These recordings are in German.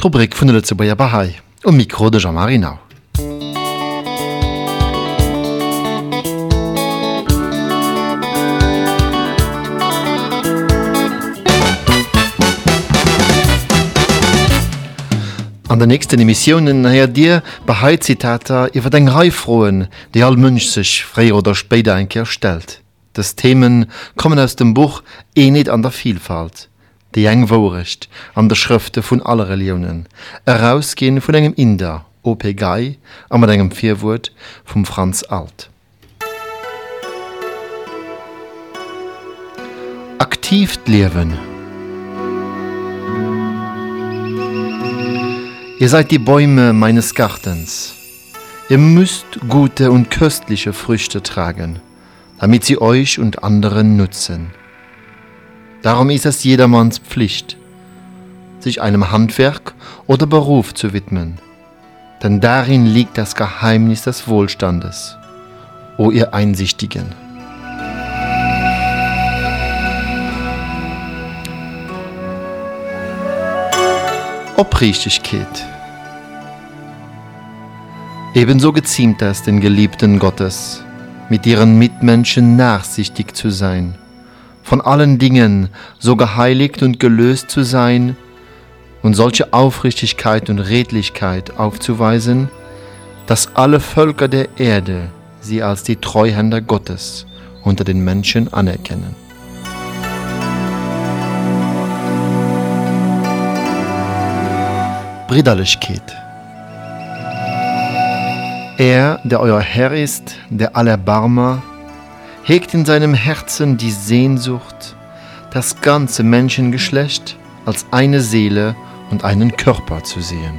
Rubrik vun de Zebaier Bahai o Mikro de Jean-Marie Nau. An der nächsten Emissionen her dir Bahai-Zitater iwwer eng Reifroen, die all Mönch sich frei oder später einkehr stellt. Das Themen kommen aus dem Buch Enid an der Vielfalt. Die eng Worecht an der Schrifte vun aller Religionen, herausgehen vun engem Inder, O.P. Guy, an mat engem Vierwurt vum Franz Alt. Aktiv leben. Ihr seid die Bäume meines Gartens. Ihr müsst gute und köstliche Früchte tragen, damit sie euch und anderen nutzen. Darum ist es jedermanns Pflicht, sich einem Handwerk oder Beruf zu widmen, denn darin liegt das Geheimnis des Wohlstandes, o ihr Einsichtigen. Oprichtigkeit. Ebenso geziemt es den Geliebten Gottes, mit ihren Mitmenschen nachsichtig zu sein, von allen Dingen so geheiligt und gelöst zu sein und solche Aufrichtigkeit und Redlichkeit aufzuweisen, dass alle Völker der Erde sie als die Treuhänder Gottes unter den Menschen anerkennen. Brüderlichkeit. Er, der euer Herr ist, der Allerbarmer, hegt in seinem Herzen die Sehnsucht, das ganze Menschengeschlecht als eine Seele und einen Körper zu sehen.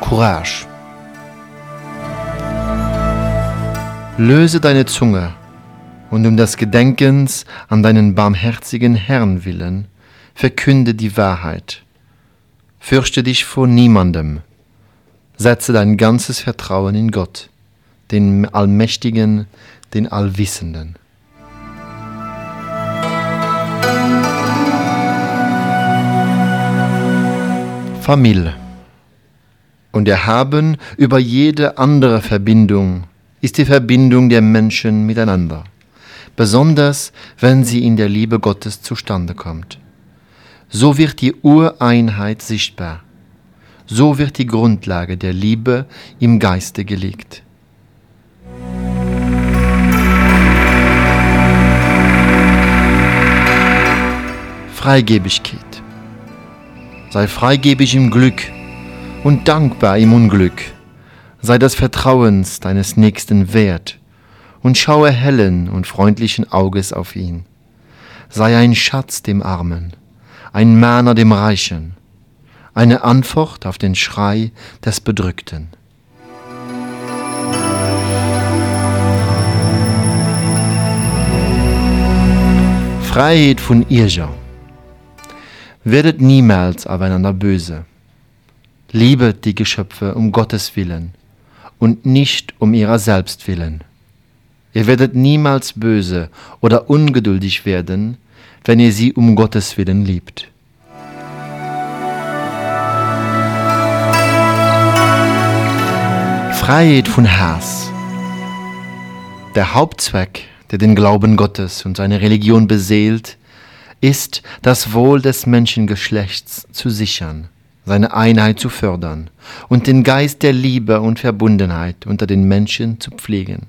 Courage. Löse deine Zunge und um des Gedenkens an deinen barmherzigen Herrn willen, verkünde die Wahrheit. Fürchte dich vor niemandem. Setze dein ganzes Vertrauen in Gott, den Allmächtigen, den Allwissenden. Familie. Und erhaben über jede andere Verbindung ist die Verbindung der Menschen miteinander besonders wenn sie in der Liebe Gottes zustande kommt. So wird die Ureinheit sichtbar. So wird die Grundlage der Liebe im Geiste gelegt. Freigebigkeit. Sei freigebig im Glück und dankbar im Unglück. Sei des Vertrauens deines Nächsten wert und schaue hellen und freundlichen Auges auf ihn. Sei ein Schatz dem Armen, ein Mahner dem Reichen, eine Antwort auf den Schrei des Bedrückten. Freiheit von Irrja. Werdet niemals aufeinander böse. Liebet die Geschöpfe um Gottes Willen und nicht um ihrer selbst willen. Ihr werdet niemals böse oder ungeduldig werden, wenn ihr sie um Gottes Willen liebt. Freiheit von Hass. Der Hauptzweck, der den Glauben Gottes und seine Religion beseelt, ist, das Wohl des Menschengeschlechts zu sichern, seine Einheit zu fördern und den Geist der Liebe und Verbundenheit unter den Menschen zu pflegen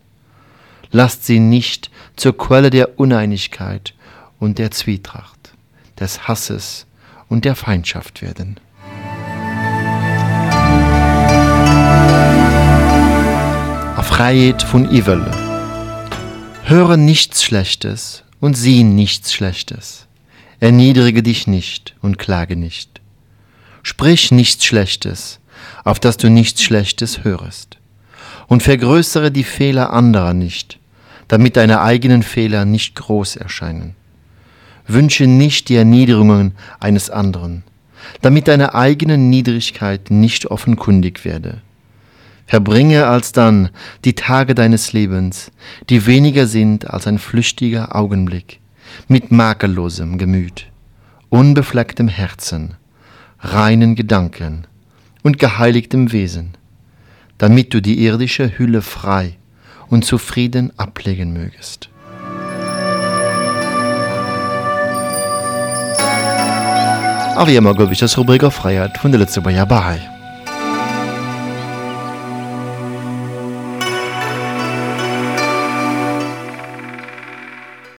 lasst sie nicht zur Quelle der Uneinigkeit und der Zwietracht, des Hasses und der Feindschaft werden. Freiheit von Ivelle. Höre nichts Schlechtes und sieh nichts Schlechtes. Erniedrige dich nicht und klage nicht. Sprich nichts Schlechtes, auf dass du nichts Schlechtes hörest. Und vergrößere die Fehler anderer nicht, damit deine eigenen Fehler nicht groß erscheinen. Wünsche nicht die Erniedrigungen eines anderen, damit deine eigene Niedrigkeit nicht offenkundig werde. Verbringe alsdann die Tage deines Lebens, die weniger sind als ein flüchtiger Augenblick, mit makellosem Gemüt, unbeflecktem Herzen, reinen Gedanken und geheiligtem Wesen, damit du die irdische Hülle frei und zufrieden ablegen mögest. A wie immer gouf ich das Rubriker Freiheit vun de letzte Bayer Bahai.